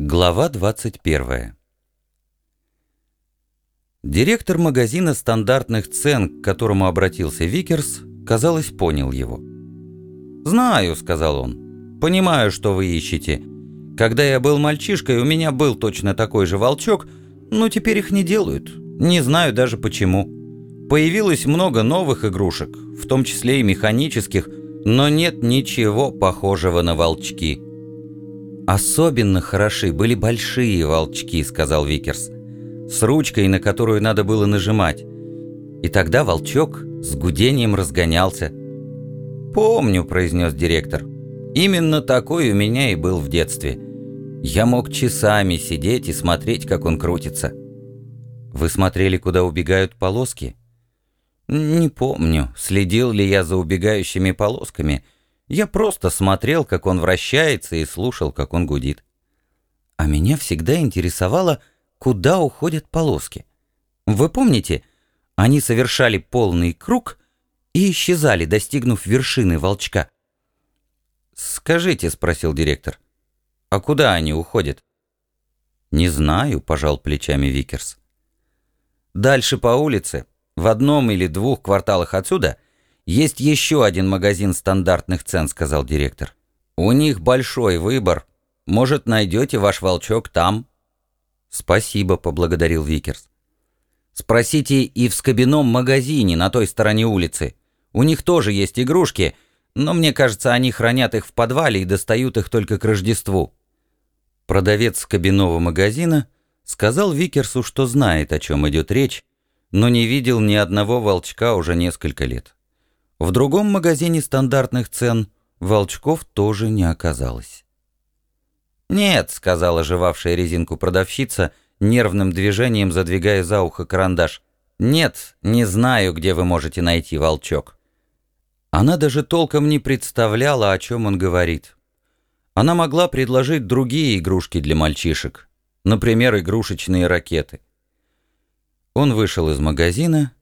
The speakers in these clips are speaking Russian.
Глава 21 Директор магазина стандартных цен, к которому обратился Викерс, казалось, понял его. «Знаю», — сказал он, — «понимаю, что вы ищете. Когда я был мальчишкой, у меня был точно такой же волчок, но теперь их не делают. Не знаю даже почему. Появилось много новых игрушек, в том числе и механических, но нет ничего похожего на волчки». «Особенно хороши были большие волчки», — сказал Викерс, «с ручкой, на которую надо было нажимать. И тогда волчок с гудением разгонялся». «Помню», — произнес директор. «Именно такой у меня и был в детстве. Я мог часами сидеть и смотреть, как он крутится». «Вы смотрели, куда убегают полоски?» «Не помню, следил ли я за убегающими полосками». Я просто смотрел, как он вращается, и слушал, как он гудит. А меня всегда интересовало, куда уходят полоски. Вы помните, они совершали полный круг и исчезали, достигнув вершины волчка. «Скажите», — спросил директор, — «а куда они уходят?» «Не знаю», — пожал плечами Викерс. «Дальше по улице, в одном или двух кварталах отсюда — «Есть еще один магазин стандартных цен», — сказал директор. «У них большой выбор. Может, найдете ваш волчок там?» «Спасибо», — поблагодарил Викерс. «Спросите и в скобяном магазине на той стороне улицы. У них тоже есть игрушки, но мне кажется, они хранят их в подвале и достают их только к Рождеству». Продавец скобяного магазина сказал Викерсу, что знает, о чем идет речь, но не видел ни одного волчка уже несколько лет. В другом магазине стандартных цен волчков тоже не оказалось. «Нет», — сказала жевавшая резинку продавщица, нервным движением задвигая за ухо карандаш. «Нет, не знаю, где вы можете найти волчок». Она даже толком не представляла, о чем он говорит. Она могла предложить другие игрушки для мальчишек, например, игрушечные ракеты. Он вышел из магазина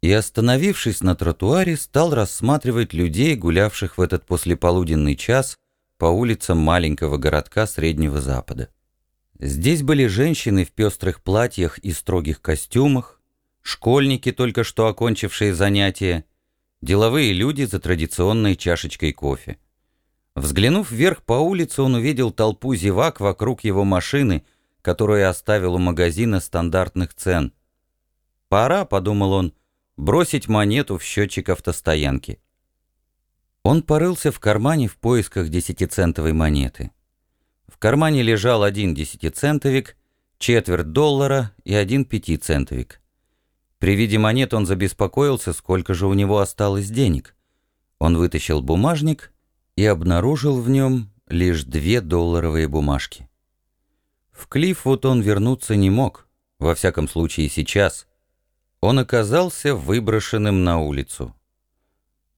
и, остановившись на тротуаре, стал рассматривать людей, гулявших в этот послеполуденный час по улицам маленького городка Среднего Запада. Здесь были женщины в пестрых платьях и строгих костюмах, школьники, только что окончившие занятия, деловые люди за традиционной чашечкой кофе. Взглянув вверх по улице, он увидел толпу зевак вокруг его машины, которую оставил у магазина стандартных цен. «Пора», — подумал он, — бросить монету в счетчик автостоянки. Он порылся в кармане в поисках десятицентовой монеты. В кармане лежал один десятицентовик, четверть доллара и один пятицентовик. При виде монет он забеспокоился, сколько же у него осталось денег. Он вытащил бумажник и обнаружил в нем лишь две долларовые бумажки. В Клиффвуд он вернуться не мог, во всяком случае сейчас он оказался выброшенным на улицу.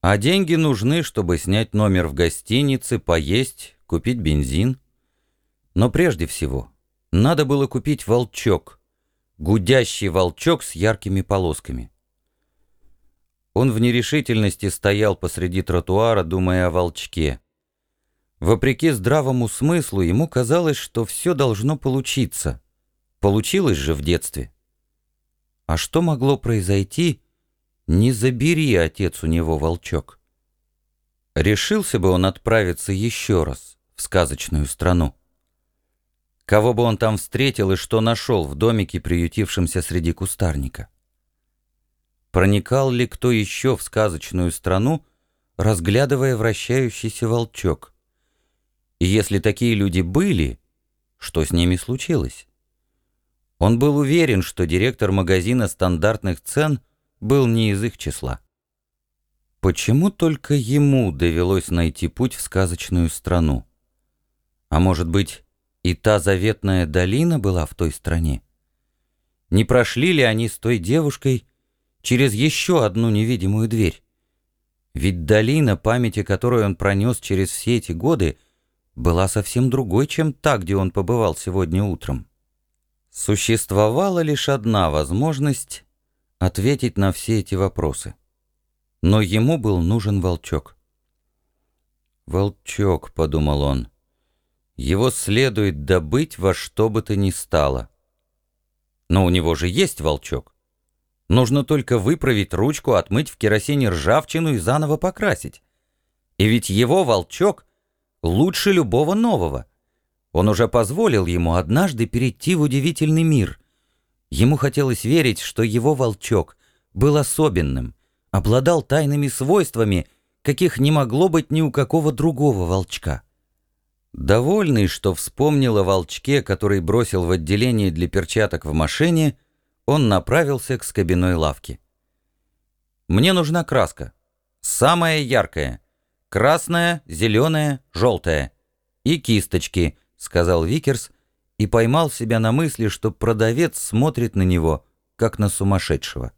А деньги нужны, чтобы снять номер в гостинице, поесть, купить бензин. Но прежде всего надо было купить волчок, гудящий волчок с яркими полосками. Он в нерешительности стоял посреди тротуара, думая о волчке. Вопреки здравому смыслу, ему казалось, что все должно получиться. Получилось же в детстве. А что могло произойти, не забери, отец у него волчок. Решился бы он отправиться еще раз в сказочную страну. Кого бы он там встретил и что нашел в домике, приютившемся среди кустарника? Проникал ли кто еще в сказочную страну, разглядывая вращающийся волчок? И если такие люди были, что с ними случилось? Он был уверен, что директор магазина стандартных цен был не из их числа. Почему только ему довелось найти путь в сказочную страну? А может быть, и та заветная долина была в той стране? Не прошли ли они с той девушкой через еще одну невидимую дверь? Ведь долина, памяти которой он пронес через все эти годы, была совсем другой, чем та, где он побывал сегодня утром. Существовала лишь одна возможность ответить на все эти вопросы. Но ему был нужен волчок. «Волчок», — подумал он, — Его следует добыть во что бы то ни стало. Но у него же есть волчок. Нужно только выправить ручку, отмыть в керосине ржавчину и заново покрасить. И ведь его волчок лучше любого нового. Он уже позволил ему однажды перейти в удивительный мир. Ему хотелось верить, что его волчок был особенным, обладал тайными свойствами, каких не могло быть ни у какого другого волчка. Довольный, что вспомнил о волчке, который бросил в отделение для перчаток в машине, он направился к скобяной лавке. «Мне нужна краска. Самая яркая. Красная, зеленая, желтая. И кисточки», — сказал Викерс, и поймал себя на мысли, что продавец смотрит на него, как на сумасшедшего.